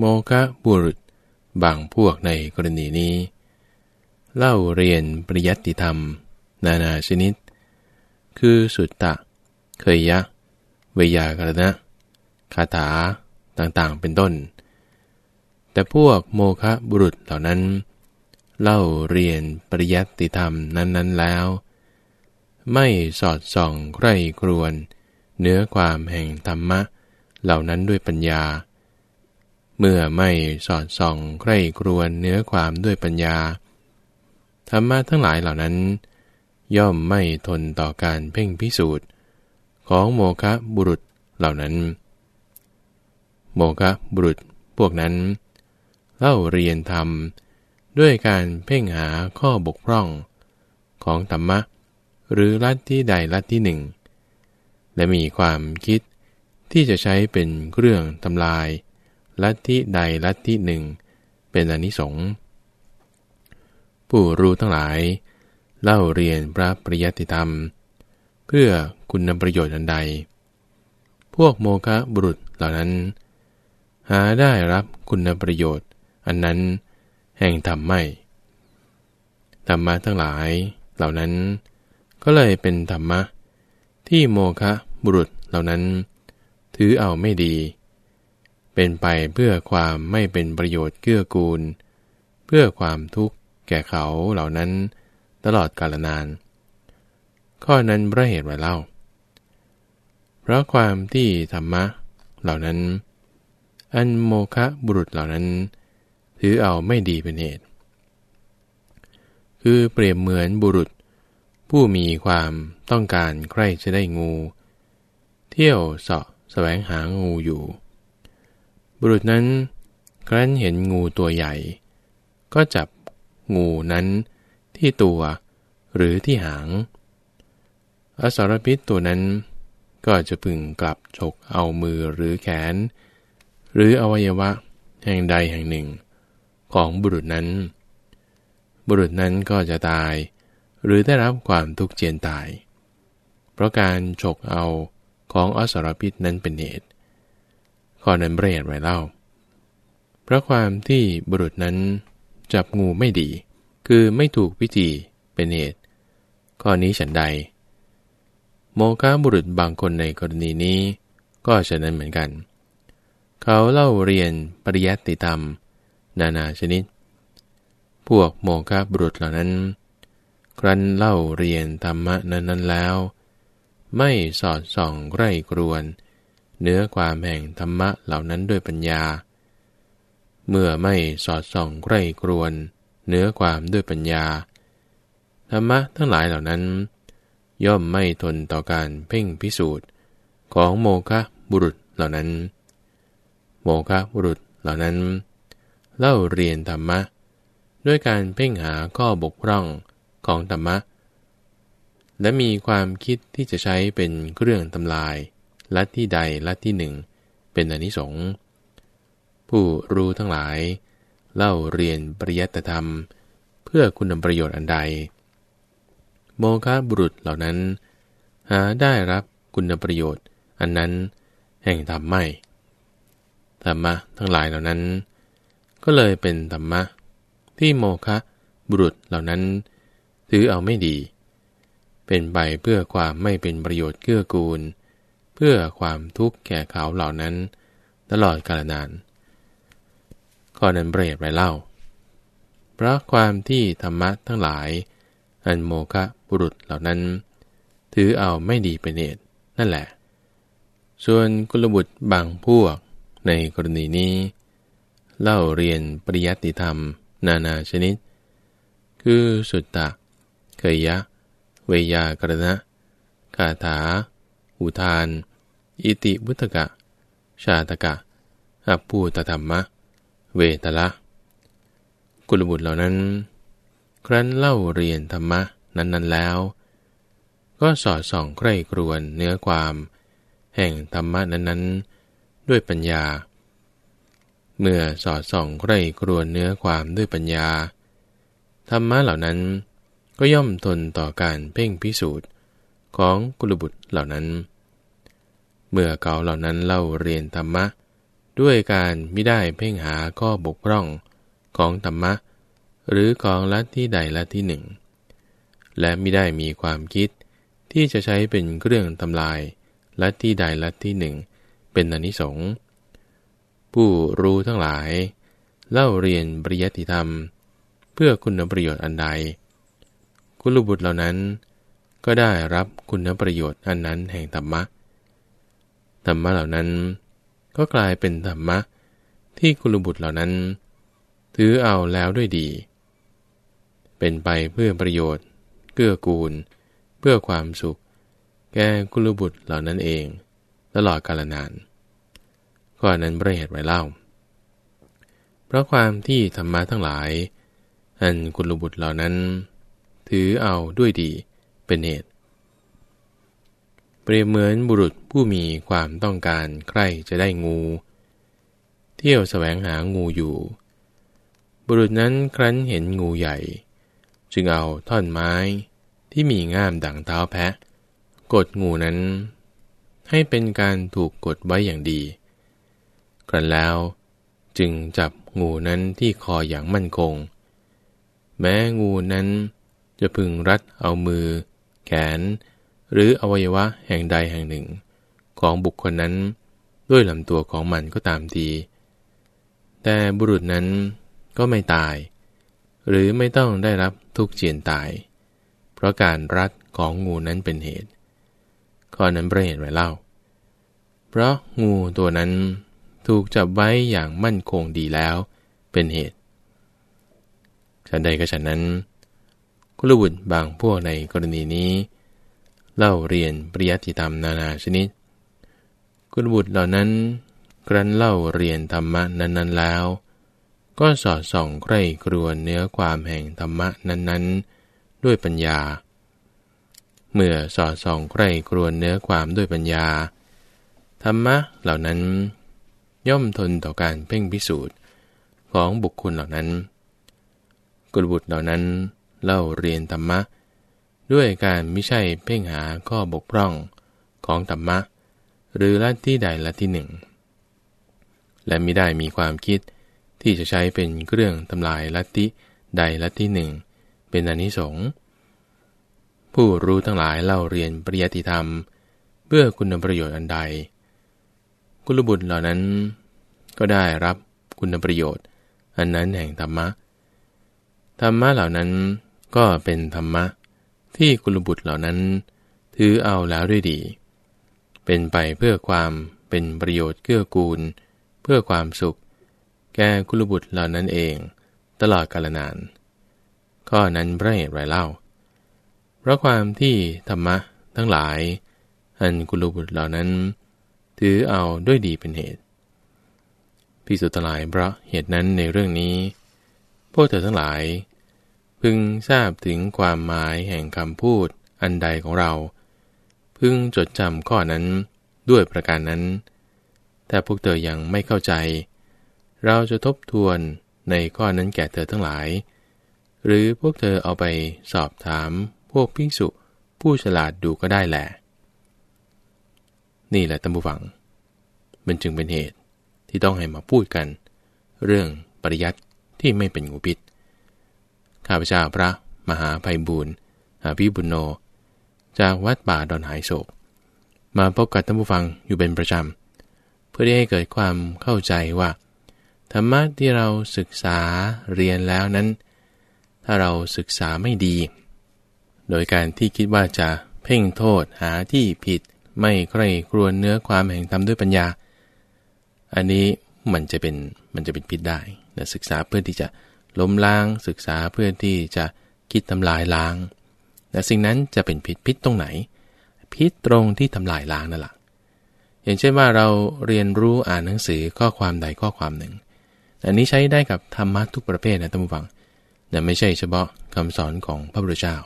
โมคะบุรุษบางพวกในกรณีนี้ เล่าเรียนปริยัติธรรม นานาชนิด คือสุตตะ เคยยะ เวยากรณะคาถาต่างๆเป็นต้น แต่พวกโมคะบุรุษเหล่านั้น เล่าเรียนปริยัติธรรมนั้นๆแล้ว ไม่สอดส่องใคร่ครวน เนื้อความแห่งธรรมะเหล่านั้นด้วยปัญญาเเมื่อไม่สอดส่องใคร่ครวนเนื้อความด้วยปัญญา ธรรมะทั้งหลายเหล่านั้น ย่อมไม่ทนต่อการเพ่งพิสูจน์ ของโมคะบุรุษเหล่านั้น โมคะบุรุษพวกนั้น เล่าเรียนธรรม ด้วยการเพ่งหาข้อบกพร่อง ของธรรมะ หรือลัทธิใดลัทธิหนึ่ง และมีความคิดที่จะใช้เป็นเครื่องทำลาย ลัทธิใดลัทธิหนึ่ง เป็นอนิสงส์ผู้รู้ทั้งหลาย เล่าเรียนพระปริยัติธรรม เพื่อคุณประโยชน์อันใด พวกโมคะบุรุษเหล่านั้น หาได้รับคุณประโยชน์ อันนั้นแห่งธรรมไม่ธรรมะทั้งหลายเหล่านั้น ก็เลยเป็นธรรมะที่โมคะบุรุษเหล่านั้น ถือเอาไม่ดี เป็นไปเพื่อความไม่เป็นประโยชน์เกื้อกูล เพื่อความทุกข์แก่เขาเหล่านั้น ตลอดกาลนาน ข้อนั้นพระเหตุไว้เล่า เพราะความที่ธรรมะเหล่านั้น อันโมคะบุรุษเหล่านั้น ถือเอาไม่ดีเป็นเหตุ คือเปรียบเหมือนบุรุษ ผู้มีความต้องการใครจะได้งู เที่ยวเสาะแสวงหางูอยู่ บุรุษนั้นครั้นเห็นงูตัวใหญ่ ก็จับงูนั้นที่ตัวหรือที่หาง อสรพิษตัวนั้นก็จะพึงกลับฉกเอามือหรือแขน หรืออวัยวะแห่งใดแห่งหนึ่ง ของบุรุษนั้น บุรุษนั้นก็จะตาย หรือได้รับความทุกข์เจียนตาย เพราะการฉกเอาของอสรพิษนั้นเป็นเหตุ ข้อนั้นเบรดไว้เล่า เพราะความที่บุรุษนั้นจับงูไม่ดี คือไม่ถูกวิธีเป็นเหตุ ข้อนี้ฉันใด โมฆะบุรุษบางคนในกรณีนี้ ก็ฉะนั้นเหมือนกัน เขาเล่าเรียนปริยัติธรรม นานาชนิด พวกโมฆะบุรุษเหล่านั้น ครั้นเล่าเรียนธรรมะนั้นๆแล้ว ไม่สอดส่องใกล้กรวน เนื้อความแห่งธรรมะเหล่านั้นด้วยปัญญา เมื่อไม่สอดส่องใกล้กรวนเนื้อความด้วยปัญญา ธรรมะทั้งหลายเหล่านั้น ย่อมไม่ทนต่อการเพ่งพิสูจน์ของโมคะบุรุษเหล่านั้น โมคะบุรุษเหล่านั้น เล่าเรียนธรรมะ ด้วยการเพ่งหาข้อบกพร่องของธรรมะ และมีความคิดที่จะใช้เป็นเครื่องทำลาย ลัทธิใดลัทธิหนึ่ง เป็นอนิสงส์ผู้รู้ทั้งหลาย เล่าเรียนปริยัตธรรม เพื่อคุณประโยชน์อันใด โมฆะบุรุษเหล่านั้น หาได้รับคุณประโยชน์อันนั้นแห่งธรรมไม่ธรรมะทั้งหลายเหล่านั้น ก็เลยเป็นธรรมะ ที่โมฆะบุรุษเหล่านั้น ถือเอาไม่ดี เป็นไปเพื่อความไม่เป็นประโยชน์เกื้อกูล เพื่อความทุกข์แก่เขาเหล่านั้น ตลอดกาลนานข้อนั้นเบรดไปเล่า เพราะความที่ธรรมะทั้งหลาย อันโมคะบุรุษเหล่านั้น ถือเอาไม่ดีเป็นเหตุนั่นแหละ ส่วนกุลบุตรบางพวกในกรณีนี้ เล่าเรียนปริยัติธรรม นานาชนิด คือสุตตะ เคยยะ เวยากรณะคาถา อุทาน อิติบุตกะ ชาตกะอัปปูตธรรมะ เวตละ กุลบุตรเหล่านั้น ครั้นเล่าเรียนธรรมะนั้นๆแล้ว ก็สอดส่องใคร่ครวนเนื้อความ แห่งธรรมะนั้นๆ ด้วยปัญญา เมื่อสอดส่องใคร่ครวนเนื้อความด้วยปัญญา ธรรมะเหล่านั้นก็ย่อมทนต่อการเพ่งพิสูจน์ของกุลบุตรเหล่านั้น เมื่อเขาเหล่านั้นเล่าเรียนธรรมะ ด้วยการไม่ได้เพ่งหาข้อบกพร่องของธรรมะ หรือของลัทธิใดลัทธิหนึ่ง และไม่ได้มีความคิดที่จะใช้เป็นเครื่องทำลายลัทธิใดลัทธิหนึ่ง เป็นอนิสงส์ผู้รู้ทั้งหลาย เล่าเรียนปริยัติธรรม เพื่อคุณประโยชน์อันใด กุลบุตรเหล่านั้น ก็ได้รับคุณประโยชน์อันนั้นแห่งธรรมะ ธรรมะเหล่านั้น ก็กลายเป็นธรรมะที่กุลบุตรเหล่านั้น ถือเอาแล้วด้วยดี เป็นไปเพื่อประโยชน์ เกื้อกูล เพื่อความสุข แก่กุลบุตรเหล่านั้นเอง ตลอดกาลนานข้อนั้นประเหตุไว้เล่า เพราะความที่ธรรมะทั้งหลาย อันกุลบุตรเหล่านั้น ถือเอาด้วยดีเป็นเหตุ ปรียบเหมือนบุรุษผู้มีความต้องการใครจะได้งู เที่ยวแสวงหางูอยู่ บุรุษนั้นครั้นเห็นงูใหญ่ จึงเอาท่อนไม้ที่มีง่ามดั่งเท้าแพะ กดงูนั้น ให้เป็นการถูกกดไว้อย่างดี ครั้นแล้วจึงจับงูนั้นที่คออย่างมั่นคง แม้งูนั้นจะพึงรัดเอามือ แขน หรืออวัยวะแห่งใดแห่งหนึ่ง ของบุคคลนั้น ด้วยลำตัวของมันก็ตามที แต่บุรุษนั้นก็ไม่ตาย หรือไม่ต้องได้รับทุกเจียนตาย เพราะการรัดของงูนั้นเป็นเหตุ ข้อนั้นประเหตุไว้เล่า เพราะงูตัวนั้นถูกจับไว้อย่างมั่นคงดีแล้วเป็นเหตุฉันใดก็ฉันนั้นกุลบุตรบางพวกในกรณีนี้ เล่าเรียนปริยัติธรรมนานาชนิดกุลบุตรเหล่านั้นครั้นเล่าเรียนธรรมะนั้นๆแล้ว ก็สอดส่องใคร่ครวญเนื้อความแห่งธรรมะนั้นๆ ด้วยปัญญา เมื่อสอดส่องใคร่ครวญเนื้อความด้วยปัญญา ธรรมะเหล่านั้นย่อมทนต่อการเพ่งพิสูจน์ของบุคคลเหล่านั้น กุลบุตรเหล่านั้นเล่าเรียนธรรมะ ด้วยการไม่ใช่เพ่งหาข้อบกพร่องของธรรมะ หรือละที่ใดละที่หนึ่ง และไม่ได้มีความคิดที่จะใช้เป็นเครื่องทำลายลัทธิใดลัทธิหนึ่ง เป็นอนิสงส์ผู้รู้ทั้งหลายเล่าเรียนปริยติธรรม เพื่อคุณประโยชน์อันใด กุลบุตรเหล่านั้นก็ได้รับคุณประโยชน์ อันนั้นแห่งธรรมะ ธรรมะเหล่านั้นก็เป็นธรรมะ ที่กุลบุตรเหล่านั้น ถือเอาแล้วด้วยดี เป็นไปเพื่อความเป็นประโยชน์เกื้อกูล เพื่อความสุข แก่กุลบุตรเหล่านั้นเอง ตลอดกาลนาน ข้อนั้นพระเหตุไรเล่า เพราะความที่ธรรมะทั้งหลาย อันกุลบุตรเหล่านั้น ถือเอาด้วยดีเป็นเหตุพิสุทธิ์ลายเพราะเหตุนั้นในเรื่องนี้ พวกเธอทั้งหลาย พึงทราบถึงความหมายแห่งคำพูดอันใดของเรา พึงจดจำข้อนั้นด้วยประการนั้น แต่พวกเธอยังไม่เข้าใจ เราจะทบทวนในข้อนั้นแก่เธอทั้งหลาย หรือพวกเธอเอาไปสอบถามพวกพิสุผู้ฉลาดดูก็ได้แหละ นี่แหละตัมบูฟัง มันจึงเป็นเหตุที่ต้องให้มาพูดกัน เรื่องปริยัติที่ไม่เป็นงูพิษ ข้าพเจ้าพระมหาภัยบูรณ์อาภิบุญโน จากวัดป่าดอนหายโศก มาพบกับท่านผู้ฟังอยู่เป็นประจำ เพื่อให้เกิดความเข้าใจว่า ธรรมะที่เราศึกษาเรียนแล้วนั้น ถ้าเราศึกษาไม่ดี โดยการที่คิดว่าจะเพ่งโทษหาที่ผิด ไม่ใคร่ครวญเนื้อความแห่งธรรมด้วยปัญญา อันนี้มันจะเป็นมันจะเป็นพิษได้นะศึกษาเพื่อที่จะ ล้มล้างศึกษาเพื่อที่จะคิดทำลายล้างแต่สิ่งนั้นจะเป็นพิษพิษตรงไหน พิษตรงที่ทำลายล้างนั่นแหละอย่างเช่นว่าเราเรียนรู้อ่านหนังสือข้อความใดข้อความหนึ่ง อันนี้ใช้ได้กับธรรมะทุกประเภทนะท่านผู้ฟังแต่ไม่ใช่เฉพาะคำสอนของพระพุทธเจ้า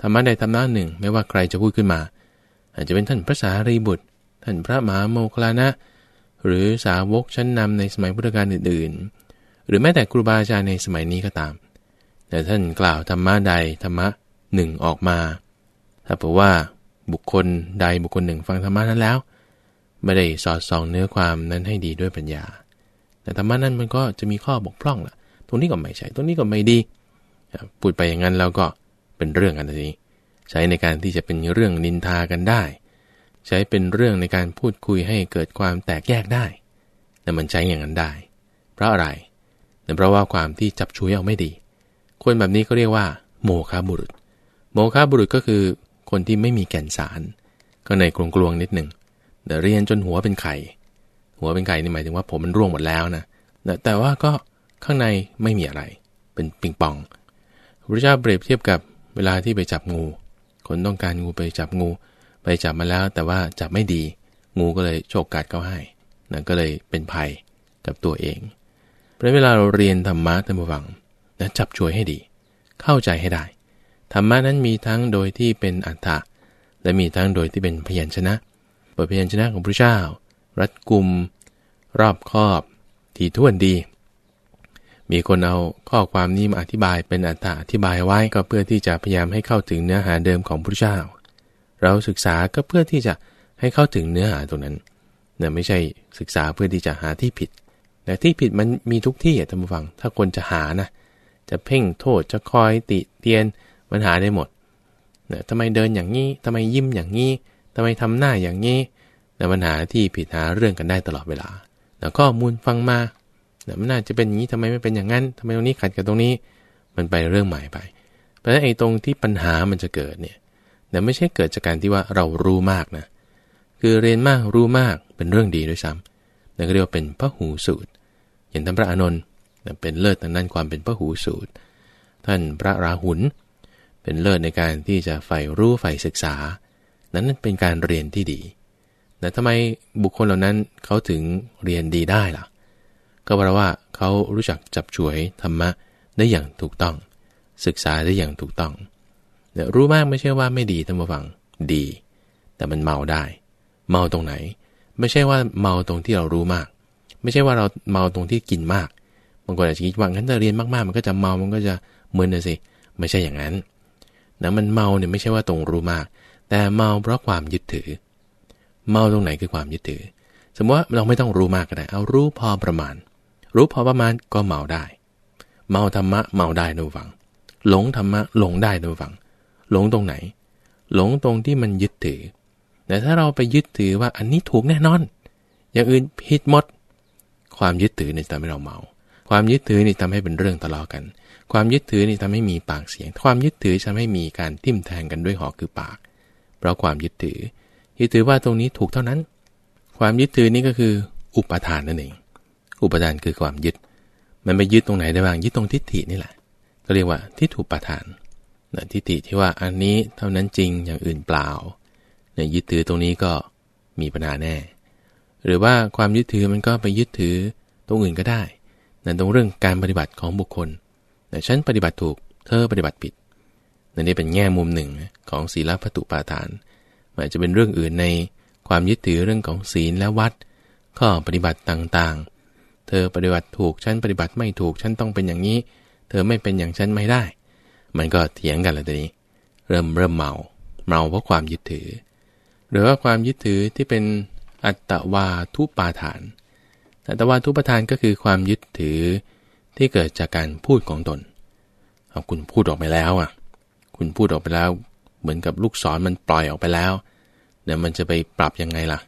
ธรรมะใดธรรมะหนึ่ง ไม่ว่าใครจะพูดขึ้นมา อาจจะเป็นท่านพระสารีบุตร ท่านพระมหาโมคลานะ หรือสาวกชั้นนำในสมัยพุทธกาลอื่นๆ หรือแม้แต่ครูบาอาจารย์ในสมัยนี้ก็ตาม แต่ท่านกล่าวธรรมะใดธรรมะหนึ่งออกมา ถ้าบอกว่าบุคคลใดบุคคลหนึ่งฟังธรรมะนั้นแล้ว ไม่ได้สอดส่องเนื้อความนั้นให้ดีด้วยปัญญา แต่ธรรมะนั้นมันก็จะมีข้อบกพร่องล่ะ ตรงนี้ก็ไม่ใช่ ตรงนี้ก็ไม่ดี พูดไปอย่างนั้นแล้วก็เป็นเรื่องกันทีนี้ใช้ในการที่จะเป็นเรื่องนินทากันได้ ใช้เป็นเรื่องในการพูดคุยให้เกิดความแตกแยกได้ แต่มันใช้อย่างนั้นได้ เพราะอะไรเนื่องเพราะว่าความที่จับช่วยเอาไม่ดี คนแบบนี้ก็เรียกว่า โมฆะบุรุษ โมฆะบุรุษก็คือ คนที่ไม่มีแก่นสาร ก็ในกลวงกลวงนิดหนึ่งแต่เรียนจนหัวเป็นไข่ หัวเป็นไข่นี่หมายถึงว่าผมมันร่วงหมดแล้วนะแต่ว่าก็ข้างในไม่มีอะไร เป็นปิงปองพระเจ้าเปรียบเทียบกับเวลาที่ไปจับงู คนต้องการงูไปจับงู ไปจับมาแล้ว แต่ว่าจับไม่ดี งูก็เลยโชกกัดเขาให้นั่นก็เลยเป็นภัยกับตัวเอง ราะเวลาเราเรียนธรรมะท่านผู้ฟังนะจับช่วยให้ดี เข้าใจให้ได้ ธรรมะนั้นมีทั้งโดยที่เป็นอัฏฐะและมีทั้งโดยที่เป็นพยัญชนะบทพยัญชนะของพระเจ้า รัดกุม รอบครอบถี่วนดี มีคนเอาข้อความนี้มาอธิบายเป็นอัตถาอธิบายไว้ก็เพื่อที่จะพยายามให้เข้าถึงเนื้อหาเดิมของพระเจ้า เราศึกษาก็เพื่อที่จะให้เข้าถึงเนื้อหาตรงนั้นนี่ไม่ใช่ศึกษาเพื่อที่จะหาที่ผิด แต่ที่ผิดมันมีทุกที่อะท่านผู้ฟัง ถ้าคนจะหานะ จะเพ่งโทษจะคอยติเตียนมันหาได้หมดเนี่ยทำไมเดินอย่างนี้ทำไมยิ้มอย่างนี้ทำไมทำหน้าอย่างนี้แต่ปัญหาที่ผิดหาเรื่องกันได้ตลอดเวลาแล้วข้อมูลฟังมาแต่มันน่าจะเป็นอย่างนี้ทำไมไม่เป็นอย่างนั้นทำไมตรงนี้ขัดกับตรงนี้ มันไปเรื่องใหม่ไป เพราะฉะนั้นไอ้ตรงที่ปัญหามันจะเกิดเนี่ยแต่ไม่ใช่เกิดจากการที่ว่าเรารู้มากนะ คือเรียนมากรู้มากเป็นเรื่องดีด้วยซ้ำนั่นก็เรียกว่าเป็นพระหูสูตร อย่างท่านพระอานนท์เป็นเลิศทางด้านความเป็นพระหูสูตร ท่านพระราหุลเป็นเลิศในการที่จะใฝ่รู้ใฝ่ศึกษา นั้นเป็นการเรียนที่ดี แต่ทำไมบุคคลเหล่านั้นเขาถึงเรียนดีได้ล่ะ ก็เพราะว่าเขารู้จักจับฉวยธรรมะได้อย่างถูกต้อง ศึกษาได้อย่างถูกต้องรู้มากไม่ใช่ว่าไม่ดีท่านผู้ฟังดี แต่มันเมาได้ เมาตรงไหน ไม่ใช่ว่าเมาตรงที่เรารู้มาก ไม่ใช่ว่าเราเมาตรงที่กินมากบางคนอาจจะคิดว่างั้นถ้าเรียนมากๆ มันก็จะเมา มันก็จะมึนนะสิ ไม่ใช่อย่างนั้นนะมันเมาเนี่ยไม่ใช่ว่าตรงรู้มาก แต่เมาเพราะความยึดถือ เมาตรงไหนคือความยึดถือ สมมติว่าเราไม่ต้องรู้มากก็ได้ เอารู้พอประมาณ รู้พอประมาณก็เมาได้ เมาธรรมะเมาได้ดูฟัง หลงธรรมะหลงได้ดูฟัง หลงตรงไหน หลงตรงที่มันยึดถือ แต่ถ้าเราไปยึดถือว่าอันนี้ถูกแน่นอน อย่างอื่นผิดหมด ความยึดถือนี่ทำให้เราเมา ความยึดถือนี่ทำให้เป็นเรื่องทะเลาะกัน ความยึดถือนี่ทำให้มีปากเสียง ความยึดถือทำให้มีการทิ่มแทงกันด้วยหอกคือปาก เพราะความยึดถือ ยึดถือว่าตรงนี้ถูกเท่านั้น ความยึดถือนี่ก็คืออุปทานนั่นเอง อุปทานคือความยึด มันไปยึดตรงไหนได้บ้าง ยึดตรงทิฏฐินี่แหละ ก็เรียกว่าทิฏฐุปทานนะทิฏฐิที่ว่าอันนี้เท่านั้นจริงอย่างอื่นเปล่าเนี่ยยึดถือตรงนี้ก็มีปัญหาแน่ หรือว่าความยึดถือมันก็ไปยึดถือตรงอื่นก็ได้นั่นตรงเรื่องการปฏิบัติของบุคคลแต่ฉันปฏิบัติถูกเธอปฏิบัติผิดนั่นนี่เป็นแง่มุมหนึ่งของศีลพัตุปาทานอาจจะเป็นเรื่องอื่นในความยึดถือเรื่องของศีลและวัด ข้อปฏิบัติต่างๆ เธอปฏิบัติถูกฉันปฏิบัติไม่ถูกฉันต้องเป็นอย่างนี้ เธอไม่เป็นอย่างฉันไม่ได้ มันก็เถียงกันแล้วทีนี้ เริ่มเริ่มเมาเมาเพราะความยึดถือ หรือว่าความยึดถือที่เป็น อัตตวาทุปาทาน อัตตวาทุปาทานก็คือความยึดถือที่เกิดจากการพูดของตน เอาคุณพูดออกไปแล้วอะ คุณพูดออกไปแล้ว เหมือนกับลูกศรมันปล่อยออกไปแล้ว เดี๋ยวมันจะไปปรับยังไงล่ะ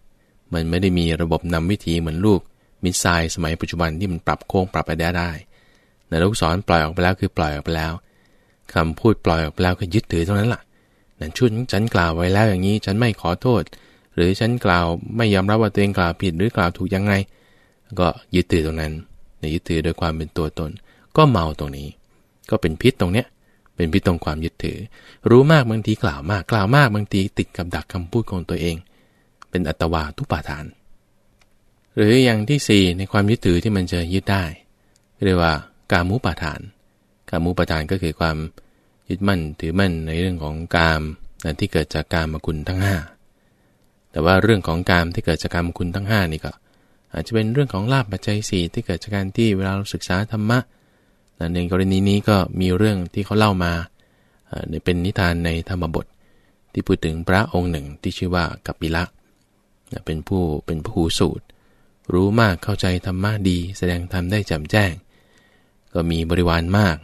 มันไม่ได้มีระบบนำวิธีเหมือนลูกมิสไซล์สมัยปัจจุบันที่มันปรับโค้งปรับไปได้ได้แต่ลูกศรปล่อยออกไปแล้วคือปล่อยออกไปแล้วคำพูดปล่อยออกไปแล้วก็ยึดถือเท่านั้นล่ะ นั่นชุดฉันกล่าวไว้แล้วอย่างนี้ฉันไม่ขอโทษ หรือฉันกล่าวไม่ยอมรับว่าตัวเองกล่าวผิดหรือกล่าวถูกยังไง ก็ยึดถือตรงนั้นยึดถือโดยความเป็นตัวตน ก็เมาตรงนี้ ก็เป็นพิษตรงเนี้ยเป็นพิษตรงความยึดถือ รู้มากบางทีกล่าวมากกล่าวมากบางทีติดกับดักคำพูดของตัวเอง เป็นอัตวาทุปาทาน หรืออย่างที่ 4 ในความยึดถือที่มันจะยึดได้เรียกว่ากามุปาทานกามุปาทานก็คือความยึดมั่นถือมั่นในเรื่องของกามที่เกิดจากการมคุณทั้ง5 แต่ว่าเรื่องของกามที่เกิดจากการมคุณทั้ง 5 นี่ก็ อาจจะเป็นเรื่องของลาบปัจจัยสี่ที่เกิดจากการที่เวลาเราศึกษาธรรมะในกรณีนี้ก็มีเรื่องที่เขาเล่ามาเป็นนิทานในธรรมบท ที่พูดถึงพระองค์หนึ่งที่ชื่อว่ากัปปิละเป็นผู้เป็นผู้สูตร รู้มากเข้าใจธรรมะดี แสดงธรรมได้แจ่มแจ้ง ก็มีบริวารมาก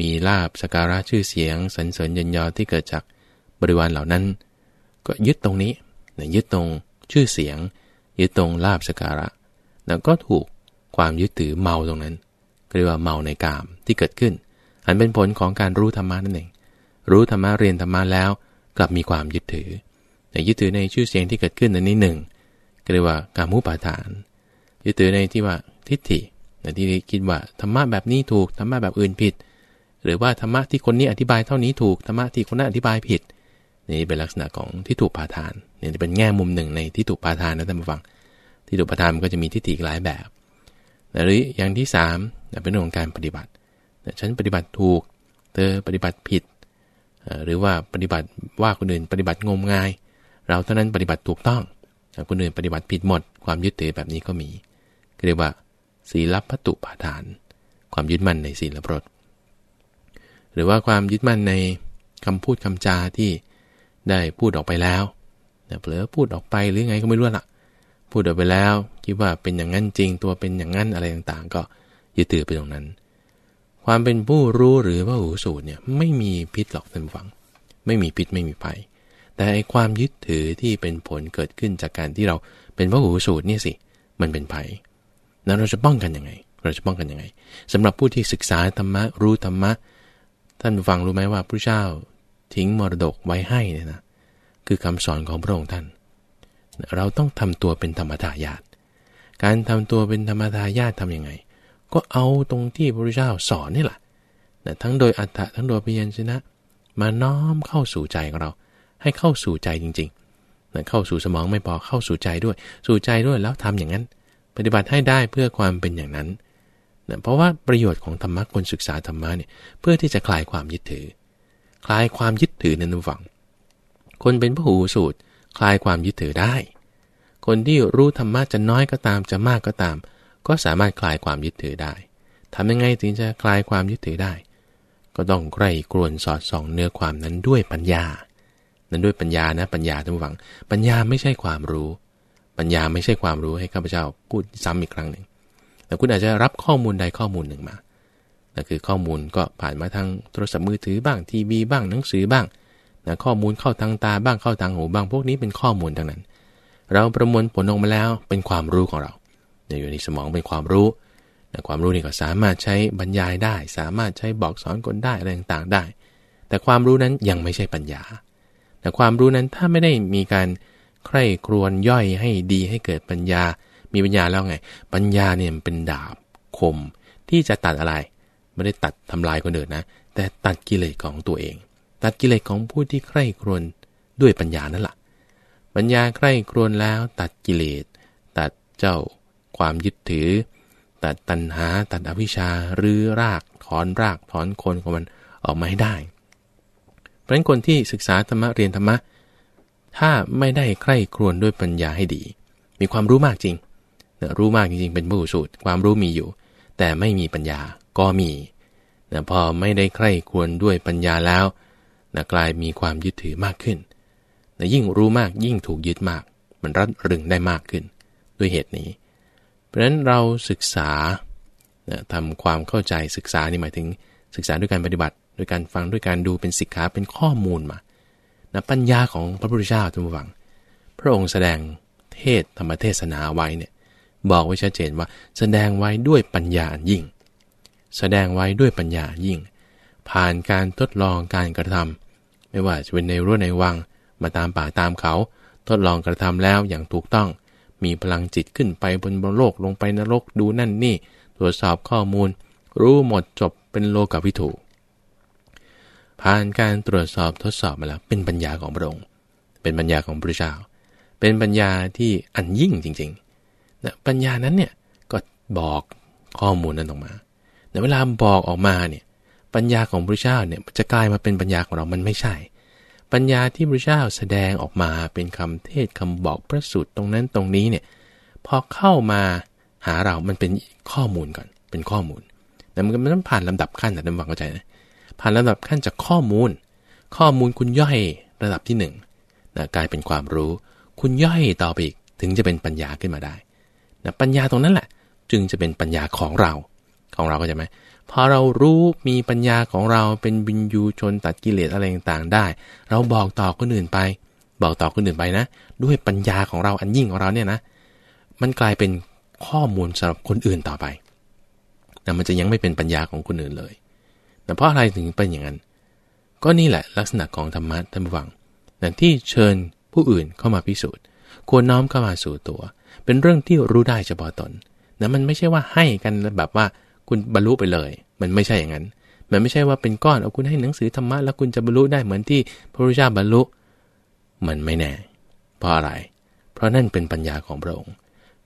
มีลาบสการะชื่อเสียงสรรเสริญยนยอที่เกิดจากบริวารเหล่านั้น ก็ยึดตรงนี้ ยึดตรงชื่อเสียง ยึดตรงลาบสการะแล้วก็ถูกความยึดถือเมาตรงนั้นเรียกว่าเมาในกามที่เกิดขึ้น อันเป็นผลของการรู้ธรรมะนั่นเอง รู้ธรรมะเรียนธรรมะแล้ว กลับมีความยึดถือแต่ยึดถือในชื่อเสียงที่เกิดขึ้นอันนี้หนึ่งเรียกว่ากามุปาทาน ยึดถือในที่ว่าทิฏฐิในที่คิดว่าธรรมะแบบนี้ถูกธรรมะแบบอื่นผิด หรือว่าธรรมะที่คนนี้อธิบายเท่านี้ถูกธรรมะที่คนนั้นอธิบายผิด นี่เป็นลักษณะของที่ถูกปาทาน นี่จะเป็นแง่มุมหนึ่งในที่ถูกปาทานนะท่านผู้ฟังที่ถูกปาทานก็จะมีทิฏฐิหลายแบบหรืออย่างที่3เป็นเรื่องของการปฏิบัติฉันปฏิบัติถูกเธอปฏิบัติผิด หรือว่าปฏิบัติว่าคนอื่นปฏิบัติงมงาย เราเท่านั้นปฏิบัติถูกต้องคนอื่นปฏิบัติผิดหมด ความยึดถือแบบนี้ก็มีเรียกว่า ศีลพัตุปาทาน ความยึดมั่นในศีลปรดหรือว่าความยึดมั่นในคำพูดคำจาที่ได้พูดออกไปแล้ว เผลอพูดออกไปหรือไงก็ไม่รู้ละพูดออกไปแล้วคิดว่าเป็นอย่างนั้นจริงตัวเป็นอย่างนั้นอะไรต่างๆ ก็ยึดถือไปตรงนั้น ความเป็นผู้รู้หรือว่าหูสูตรเนี่ยไม่มีพิษหรอกท่านฟัง ไม่มีพิษไม่มีภัย แต่ไอความยึดถือที่เป็นผลเกิดขึ้นจากการที่เราเป็นพระหูสูตรนี่สิ มันเป็นภัยแล้วเราจะป้องกันยังไง เราจะป้องกันยังไงสำหรับผู้ที่ศึกษาธรรมะรู้ธรรมะ ท่านฟังรู้ไหมว่าพระเจ้าทิ้งมรดกไว้ให้เนี่ยนะ คือคำสอนของพระองค์ท่าน เราต้องทำตัวเป็นธรรมทายาทการทำตัวเป็นธรรมทายาททํำยังไง ก็เอาตรงที่พระพุทธเจ้าสอนนี่แหละทั้งโดยอัตถะทั้งโดยพยัญชนะ มาน้อมเข้าสู่ใจของเรา ให้เข้าสู่ใจจริงๆเข้าสู่สมองไม่พอเข้าสู่ใจด้วย สู่ใจด้วยแล้วทำอย่างนั้น ปฏิบัติให้ได้เพื่อความเป็นอย่างนั้นเพราะว่าประโยชน์ของธรรมะคนศึกษาธรรมะเนี่ยเพื่อที่จะคลายความยึดถือ คลายความยึดถือในนุฝัง คนเป็นผู้หูสูตรคลายความยึดถือได้ คนที่รู้ธรรมะจะน้อยก็ตามจะมากก็ตาม ก็สามารถคลายความยึดถือได้ทำยังไงถึงจะคลายความยึดถือได้ ก็ต้องใกล้กรวนสอดส่องเนื้อความนั้นด้วยปัญญา นั้นด้วยปัญญานะปัญญาท่านหวัง ปัญญาไม่ใช่ความรู้ ปัญญาไม่ใช่ความรู้ให้ข้าพเจ้าพูดซ้ำอีกครั้งหนึ่งแต่คุณอาจจะรับข้อมูลใดข้อมูลหนึ่งมานั่นคือข้อมูลก็ผ่านมาทางโทรศัพท์มือถือบ้างทีวีบ้างหนังสือบ้าง นะข้อมูลเข้าทางตาบ้างเข้าทางหูบ้างพวกนี้เป็นข้อมูลทั้งนั้น เราประมวลผลออกมาแล้วเป็นความรู้ของเราอยู่ในสมองเป็นความรู้นะความรู้นี่ก็สามารถใช้บรรยายได้ สามารถใช้บอกสอนคนได้อะไรต่างๆได้ แต่ความรู้นั้นยังไม่ใช่ปัญญา แต่ความรู้นั้นถ้าไม่ได้มีการใคร่ครวญย่อยให้ดีให้เกิดปัญญา มีปัญญาแล้วไง ปัญญาเนี่ยเป็นดาบคมที่จะตัดอะไร ไม่ได้ตัดทำลายคนอื่นนะ แต่ตัดกิเลสของตัวเอง ตัดกิเลสของผู้ที่ใคร่ครวญด้วยปัญญานั่นแหละปัญญาใคร่ครวญแล้วตัดกิเลส ตัดเจ้า ความยึดถือ ตัดตัณหา ตัดอวิชชารื้อรากถอนรากถอนคนของมันออกมาให้ได้ เพราะฉะนั้นคนที่ศึกษาธรรมะเรียนธรรมะ ถ้าไม่ได้ใคร่ครวญด้วยปัญญาให้ดี มีความรู้มากจริงรู้มากจริงๆ เป็นผู้สูตรความรู้มีอยู่ แต่ไม่มีปัญญาก็มี พอไม่ได้ใคร่ครวญด้วยปัญญาแล้ว นะกลายมีความยึดถือมากขึ้นนะยิ่งรู้มากยิ่งถูกยึดมาก มันรัดรึงได้มากขึ้น ด้วยเหตุนี้ เพราะฉะนั้นเราศึกษานะทำความเข้าใจศึกษานี่หมายถึงศึกษาด้วยการปฏิบัติ ด้วยการฟังด้วยการดูเป็นสิกขาเป็นข้อมูลมานะปัญญาของพระพุทธเจ้าทุกฝัง พระองค์แสดงเทศธรรมเทศนาไว้เนี่ยบอกไว้ชัดเจนว่าแสดงไว้ด้วยปัญญายิ่ง แสดงไว้ด้วยปัญญายิ่ง ผ่านการทดลองการกระทำ ไม่ว่าจะเป็นในรั้วในวัง มาตามป่าตามเขา ทดลองกระทำแล้วอย่างถูกต้อง มีพลังจิตขึ้นไปบนบนโลกลงไปนรกดูนั่นนี่ ตรวจสอบข้อมูล รู้หมดจบเป็นโลกวิถูผ่านการตรวจสอบทดสอบมาแล้วเป็นปัญญาของพระองค์ เป็นปัญญาของพระเจ้า เป็นปัญญาที่อันยิ่งจริงๆนะปัญญานั้นเนี่ยก็บอกข้อมูลนั้นออกมาในเวลาบอกออกมาเนี่ย ปัญญาของพระเจ้าเนี่ยจะกลายมาเป็นปัญญาของเรามันไม่ใช่ ปัญญาที่พระเจ้าแสดงออกมาเป็นคำเทศคำบอกพระสูตรตรงนั้นตรงนี้เนี่ยพอเข้ามาหาเรามันเป็นข้อมูลก่อน เป็นข้อมูลแต่มันมันต้องผ่านลำดับขั้นนะท่านฟังเข้าใจนะผ่านลำดับขั้นจากข้อมูล ข้อมูลคุณย่อยระดับที่1นึ่งนะกลายเป็นความรู้ คุณย่อยต่อไปอีกถึงจะเป็นปัญญาขึ้นมาได้นะปัญญาตรงนั้นแหละ จึงจะเป็นปัญญาของเราของเราก็จะไหม พอเรารู้มีปัญญาของเราเป็นบินยูชนตัดกิเลสอะไรต่างๆได้ เราบอกต่อคนอื่นไป บอกต่อคนอื่นไปนะ ด้วยปัญญาของเราอันยิ่งของเราเนี่ยนะ มันกลายเป็นข้อมูลสำหรับคนอื่นต่อไปแต่มันจะยังไม่เป็นปัญญาของคนอื่นเลยแต่เพราะอะไรถึงเป็นอย่างนั้น ก็นี่แหละลักษณะของธรรมะท่านผู้ฟังแต่ที่เชิญผู้อื่นเข้ามาพิสูจน์ ควรน้อมเข้ามาสู่ตัว เป็นเรื่องที่รู้ได้เฉพาะตนนะมันไม่ใช่ว่าให้กันแบบว่า คุณบรรลุไปเลย มันไม่ใช่อย่างนั้น มันไม่ใช่ว่าเป็นก้อนเอาคุณให้หนังสือธรรมะแล้วคุณจะบรรลุได้เหมือนที่พระพุทธเจ้าบรรลุ มันไม่แน่ เพราะอะไร เพราะนั่นเป็นปัญญาของพระองค์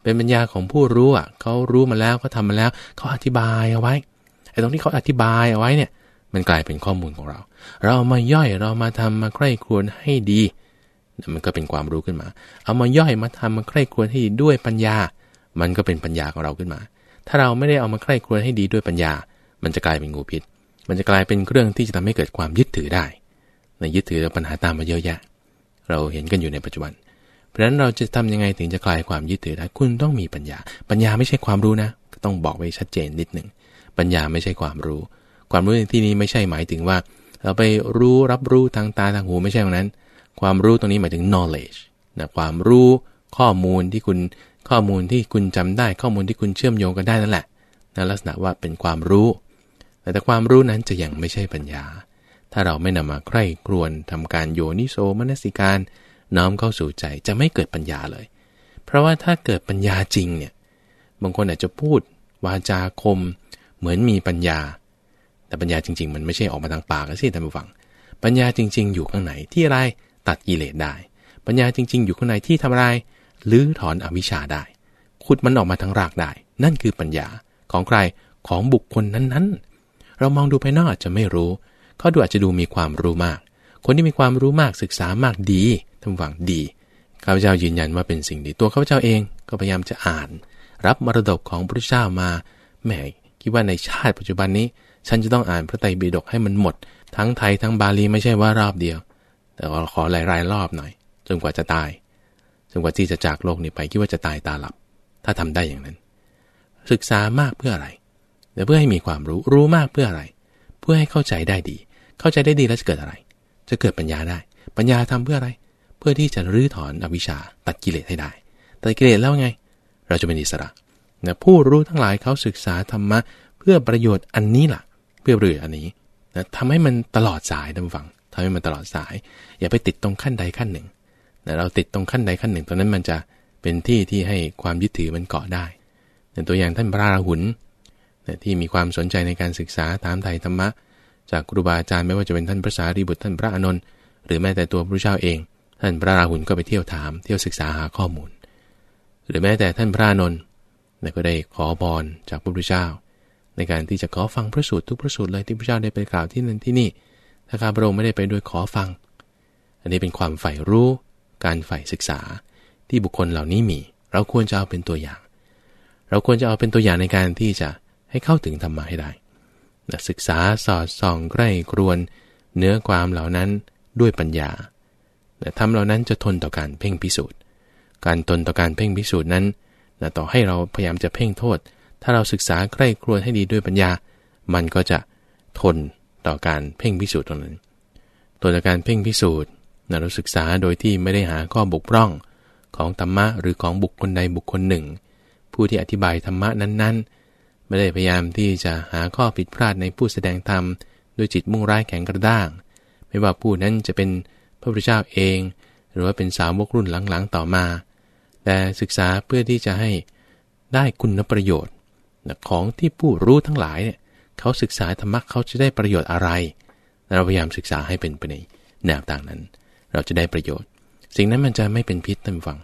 เป็นปัญญาของผู้รู้อะเขารู้มาแล้วเขาทามาแล้วเขาอธิบายเอาไว้ไอ้ตรงที่เขาอธิบายเอาไว้เนี่ย มันกลายเป็นข้อมูลของเรา เราเอามาย่อยเรามาทำมาใคร่ครวญให้ดีมันก็เป็นความรู้ขึ้นมา เอามาย่อยมาทำมาใคร่ครวญให้ดีด้วยปัญญา มันก็เป็นปัญญาของเราขึ้นมา ถ้าเราไม่ได้เอามาใคร่ครวญให้ดีด้วยปัญญา มันจะกลายเป็นงูพิษ มันจะกลายเป็นเครื่องที่จะทำให้เกิดความยึดถือได้ ในยึดถือปัญหาตามมาเยอะแยะ เราเห็นกันอยู่ในปัจจุบัน เพราะฉะนั้นเราจะทำยังไงถึงจะคลายความยึดถือได้ คุณต้องมีปัญญา ปัญญาไม่ใช่ความรู้นะ ต้องบอกไว้ชัดเจนนิดหนึ่ง ปัญญาไม่ใช่ความรู้ ความรู้ในที่นี้ไม่ใช่หมายถึงว่า เราไปรู้รับรู้ทางตาทางหูไม่ใช่ตรงนั้น ความรู้ตรงนี้หมายถึง knowledge นะความรู้ข้อมูลที่คุณ ข้อมูลที่คุณจำได้ข้อมูลที่คุณเชื่อมโยงกันได้นั่นแหละในลักษณะว่าเป็นความรู้ แต่ความรู้นั้นจะยังไม่ใช่ปัญญา ถ้าเราไม่นำมาใคร่ครวญทำการโยนิโสมนสิการ น้อมเข้าสู่ใจจะไม่เกิดปัญญาเลย เพราะว่าถ้าเกิดปัญญาจริงเนี่ยบางคนอาจจะพูดวาจาคม เหมือนมีปัญญา แต่ปัญญาจริง ๆ มันไม่ใช่ออกมาทางปากสิท่านผู้ฟัง ปัญญาจริง ๆ อยู่ข้างไหนที่อะไรตัดกิเลสได้ ปัญญาจริง ๆ อยู่ข้างในที่ทำอะไร ลื้อถอนอวิชชาได้ ขุดมันออกมาทางรากได้ นั่นคือปัญญาของใครของบุคคลนั้นๆ เรามองดูภายนอกอาจจะไม่รู้เขาดูอาจจะดูมีความรู้มาก คนที่มีความรู้มากศึกษามากดีทำหวังดีข้าพเจ้ายืนยันว่าเป็นสิ่งดีตัวข้าพเจ้าเองก็พยายามจะอ่าน รับมรดกของพระเจ้ามาแหมคิดว่าในชาติปัจจุบันนี้ ฉันจะต้องอ่านพระไตรปิฎกให้มันหมด ทั้งไทยทั้งบาลีไม่ใช่ว่ารอบเดียว แต่ขอหลายๆรอบหน่อย จนกว่าจะตาย จนกว่าที่จะจากโลกนี้ไปคิดว่าจะตายตาหลับ ถ้าทำได้อย่างนั้น ศึกษามากเพื่ออะไรแต่เพื่อให้มีความรู้รู้มากเพื่ออะไร เพื่อให้เข้าใจได้ดี เข้าใจได้ดีแล้วจะเกิดอะไร จะเกิดปัญญาได้ ปัญญาทำเพื่ออะไร เพื่อที่จะรื้อถอนอวิชชาตัดกิเลสให้ได้ตัดกิเลสแล้วไง เราจะเป็นอิสระนะผู้รู้ทั้งหลายเขาศึกษาธรรมะเพื่อประโยชน์อันนี้ล่ะ เพื่อประโยชน์อันนี้นะทำให้มันตลอดสายท่าฟังทำให้มันตลอดสาย อย่าไปติดตรงขั้นใดขั้นหนึ่ง นะเราติดตรงขั้นใดขั้นหนึ่งตรงนั้นมันจะเป็นที่ที่ให้ความยึดถือมันเกาะได้ตัวอย่างท่านพระราหุลที่มีความสนใจในการศึกษาถามไถ่ธรรมะ จากครูบาอาจารย์ไม่ว่าจะเป็นท่านพระสารีบุตรท่านพระอานนท์หรือแม้แต่ตัวพระเจ้าเอง ท่านพระราหุลก็ไปเที่ยวถามเที่ยวศึกษาหาข้อมูล หรือแม้แต่ท่านพระอานนท์ก็ได้ขอบอลจากพระพุทธเจ้า ในการที่จะขอฟังพระสูตรทุกพระสูตรเลยที่พระเจ้าได้ไปกล่าวที่นั่นที่นี่ถ้าข้าพระองค์ไม่ได้ไปด้วยขอฟัง อันนี้เป็นความใฝ่รู้ การใฝ่ศึกษาที่บุคคลเหล่านี้มี เราควรจะเอาเป็นตัวอย่าง เราควรจะเอาเป็นตัวอย่างในการที่จะให้เข้าถึงธรรมะให้ได้ศึกษาสอดส่องใกล้ครวนเนื้อความเหล่านั้นด้วยปัญญาทำเหล่านั้นจะทนต่อการเพ่งพิสูจน์ การทนต่อการเพ่งพิสูจน์นั้นต่อให้เราพยายามจะเพ่งโทษ ถ้าเราศึกษาใกล้ครวนให้ดีด้วยปัญญา มันก็จะทนต่อการเพ่งพิสูจน์ตรงนั้น ตัวการเพ่งพิสูจน์ เราศึกษาโดยที่ไม่ได้หาข้อบกพร่องของธรรมะหรือของบุคคลใดบุคคลหนึ่ง ผู้ที่อธิบายธรรมะนั้นๆ ไม่ได้พยายามที่จะหาข้อผิดพลาดในผู้แสดงธรรมด้วยจิตมุ่งร้ายแข็งกระด้าง ไม่ว่าผู้นั้นจะเป็นพระพุทธเจ้าเอง หรือว่าเป็นสาวกรุ่นหลังๆต่อมา แต่ศึกษาเพื่อที่จะให้ได้คุณประโยชน์ของที่ผู้รู้ทั้งหลายเนี่ยเขาศึกษาธรรมะเขาจะได้ประโยชน์อะไร เราพยายามศึกษาให้เป็นไปในแนวต่างนั้น เราจะได้ประโยชน์ สิ่งนั้นมันจะไม่เป็นพิษท่านฟัง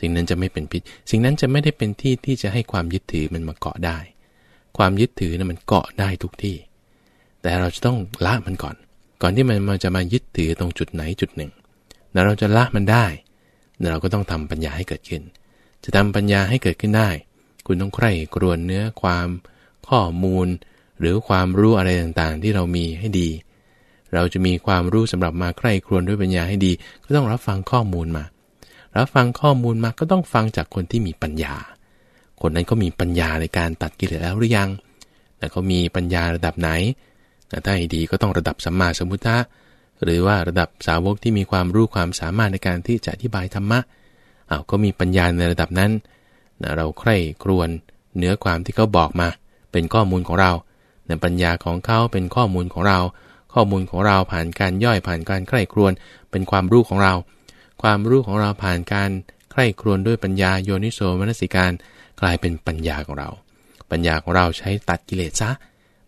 สิ่งนั้นจะไม่เป็นพิษ สิ่งนั้นจะไม่ได้เป็นที่ที่จะให้ความยึดถือมันมาเกาะได้ ความยึดถือนะมันเกาะได้ทุกที่ แต่เราจะต้องละมันก่อน ก่อนที่มันมันจะมายึดถือตรงจุดไหนจุดหนึ่งแล้วเราจะละมันได้เราก็ต้องทำปัญญาให้เกิดขึ้น จะทำปัญญาให้เกิดขึ้นได้ คุณต้องใคร่กรวนเนื้อความข้อมูล หรือความรู้อะไรต่างๆ ที่เรามีให้ดี เราจะมีความรู้สำหรับมาใคร่ครวนด้วยปัญญาให้ดี ก็ต้องรับฟังข้อมูลมา รับฟังข้อมูลมาก็ต้องฟังจากคนที่มีปัญญา คนนั้นก็มีปัญญาในการตัดกิเลสแล้วหรือยัง แต่เขามีปัญญาระดับไหนถ้าให้ดีก็ต้องระดับสัมมาสัมพุทธะ หรือว่าระดับสาวกที่มีความรู้ความสามารถในการที่จะอธิบายธรรมะเอาก็มีปัญญาในระดับนั้นนะเราใคร่ครวญเนื้อความที่เขาบอกมา เป็นข้อมูลของเราในปัญญาของเขาเป็นข้อมูลของเรา ข้อมูลของเราผ่านการย่อยผ่านการใคร่ครวญเป็นความรู้ของเรา ความรู้ของเราผ่านการใคร่ครวญด้วยปัญญาโยนิโสมนสิการ กลายเป็นปัญญาของเรา ปัญญาของเราใช้ตัดกิเลสซะ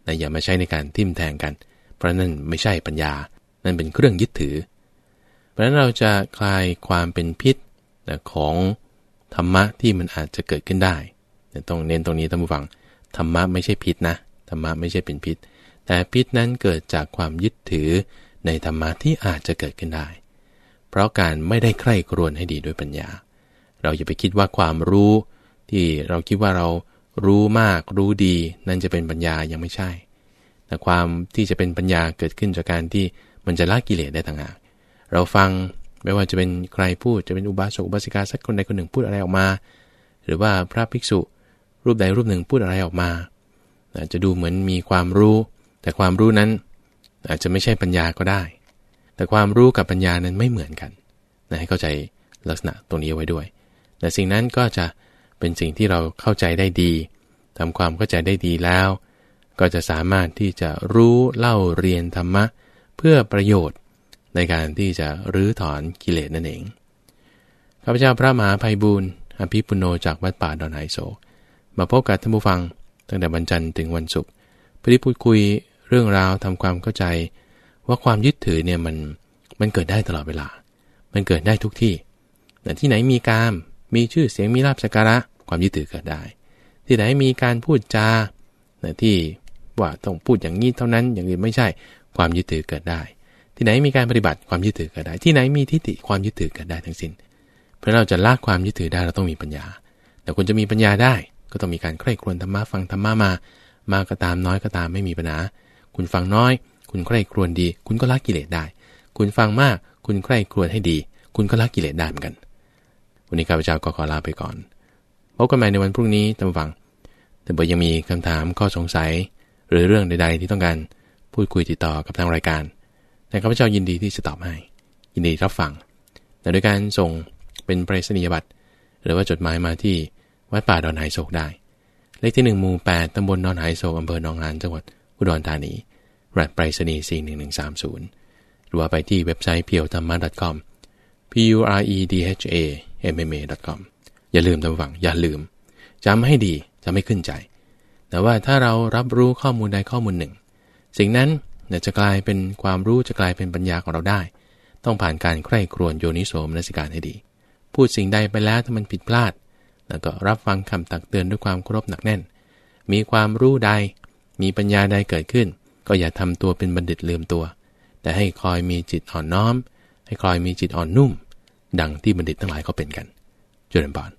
แต่อย่ามาใช้ในการทิ่มแทงกัน เพราะนั่นไม่ใช่ปัญญา นั่นเป็นเครื่องยึดถือ เพราะนั้นเราจะคลายความเป็นพิษของธรรมะที่มันอาจจะเกิดขึ้นได้ต้องเน้นตรงนี้ท่านผู้ฟังธรรมะไม่ใช่พิษนะธรรมะไม่ใช่เป็นพิษ แต่พิษนั้นเกิดจากความยึดถือในธรรมะที่อาจจะเกิดขึ้นได้ เพราะการไม่ได้ใคร่ครวญให้ดีด้วยปัญญา เราอย่าไปคิดว่าความรู้ ที่เราคิดว่าเรารู้มากรู้ดี นั่นจะเป็นปัญญายังไม่ใช่ แต่ความที่จะเป็นปัญญาเกิดขึ้นจากการที่มันจะละกิเลสได้ต่างหาก เราฟังไม่ว่าจะเป็นใครพูดจะเป็นอุบาสกอุบาสิกาสักคนใดคนหนึ่งพูดอะไรออกมา หรือว่าพระภิกษุ รูปใดรูปหนึ่งพูดอะไรออกมา จะดูเหมือนมีความรู้ แต่ความรู้นั้นอาจจะไม่ใช่ปัญญาก็ได้ แต่ความรู้กับปัญญานั้นไม่เหมือนกันนะให้เข้าใจลักษณะตรงนี้ไว้ด้วย แต่สิ่งนั้นก็จะเป็นสิ่งที่เราเข้าใจได้ดีทำความเข้าใจได้ดีแล้ว ก็จะสามารถที่จะรู้เล่าเรียนธรรมะ เพื่อประโยชน์ในการที่จะรื้อถอนกิเลสนั่นเองข้าพเจ้าพระมหาภัยบูรณ์อภิปุโนจากวัดป่าดอนไฮโศมาพบกับท่านผู้ฟังตั้งแต่วันจันทร์ถึงวันศุกร์เพื่อพูดคุย เรื่องราวทำความเข้าใจ ว่าความยึดถือเนี่ยมันมันเกิดได้ตลอดเวลา มันเกิดได้ทุกที่แต่ที่ไหนมีกาม มีชื่อเสียงมีลาบสักการะ ความยึดถือเกิดได้ ที่ไหนมีการพูดจาที่ว่าต้องพูดอย่างนี้เท่านั้น อย่างอื่นไม่ใช่ ความยึดถือเกิดได้ ที่ไหนมีการปฏิบัติความยึดถือเก็ได้ ที่ไหนมีทิฏฐิความยึดถือเก็ได้ทั้งสิ้น เพราะเราจะลากความยึดถือได้เราต้องมีปัญญา แต่คุณจะมีปัญญาได้ ก็ต้องมีการใคร่ครวญธรรมะฟังธรรมะมา มาก็ตามน้อยก็ตามไม่มีปัญหา คุณฟังน้อย คุณใคร่ครวญดี คุณก็ละกิเลสได้ คุณฟังมาก คุณใคร่ครวญให้ดี คุณก็ละกิเลสได้เหมือนกัน วันนี้ข้าพเจ้าก็ขอลาไปก่อนพบกันใหม่ในวันพรุ่งนี้ท่านฟัง แต่บ่ยังมีคำถามข้อสงสัย หรือเรื่องใด ๆ ที่ต้องการพูดคุยติดต่อกับทางรายการแต่ข้าพเจ้ายินดีที่จะตอบให้ ยินดีรับฟังแต่โดยการส่งเป็นไปรษณียบัตรหรือว่าจดหมายมาที่วัดป่าดอนไหโศกได้ เลขที่1หมู่8ตำบลดอนไหโศกอำเภอหนองหานจังหวัดอุดรธานี รัฐไปรษณีย์41130 หรือว่าไปที่เว็บไซต์เพียวธรรมะ .com p u r e d h a m m a com อย่าลืมทำฝังอย่าลืมจำให้ดีจะไม่ขึ้นใจ แต่ว่าถ้าเรารับรู้ข้อมูลใดข้อมูลหนึ่ง สิ่งนั้นจะกลายเป็นความรู้จะกลายเป็นปัญญาของเราได้ ต้องผ่านการใคร่ครวญโยนิโสมนสิการให้ดี พูดสิ่งใดไปแล้วถ้ามันผิดพลาด แล้วก็รับฟังคำตักเตือนด้วยความเคารพหนักแน่น มีความรู้ใด มีปัญญาใดเกิดขึ้น ก็อย่าทำตัวเป็นบัณฑิตลืมตัว แต่ให้คอยมีจิตอ่อนน้อม ให้คอยมีจิตอ่อนนุ่ม ดังที่บัณฑิตทั้งหลายเขาเป็นกันจุลปาน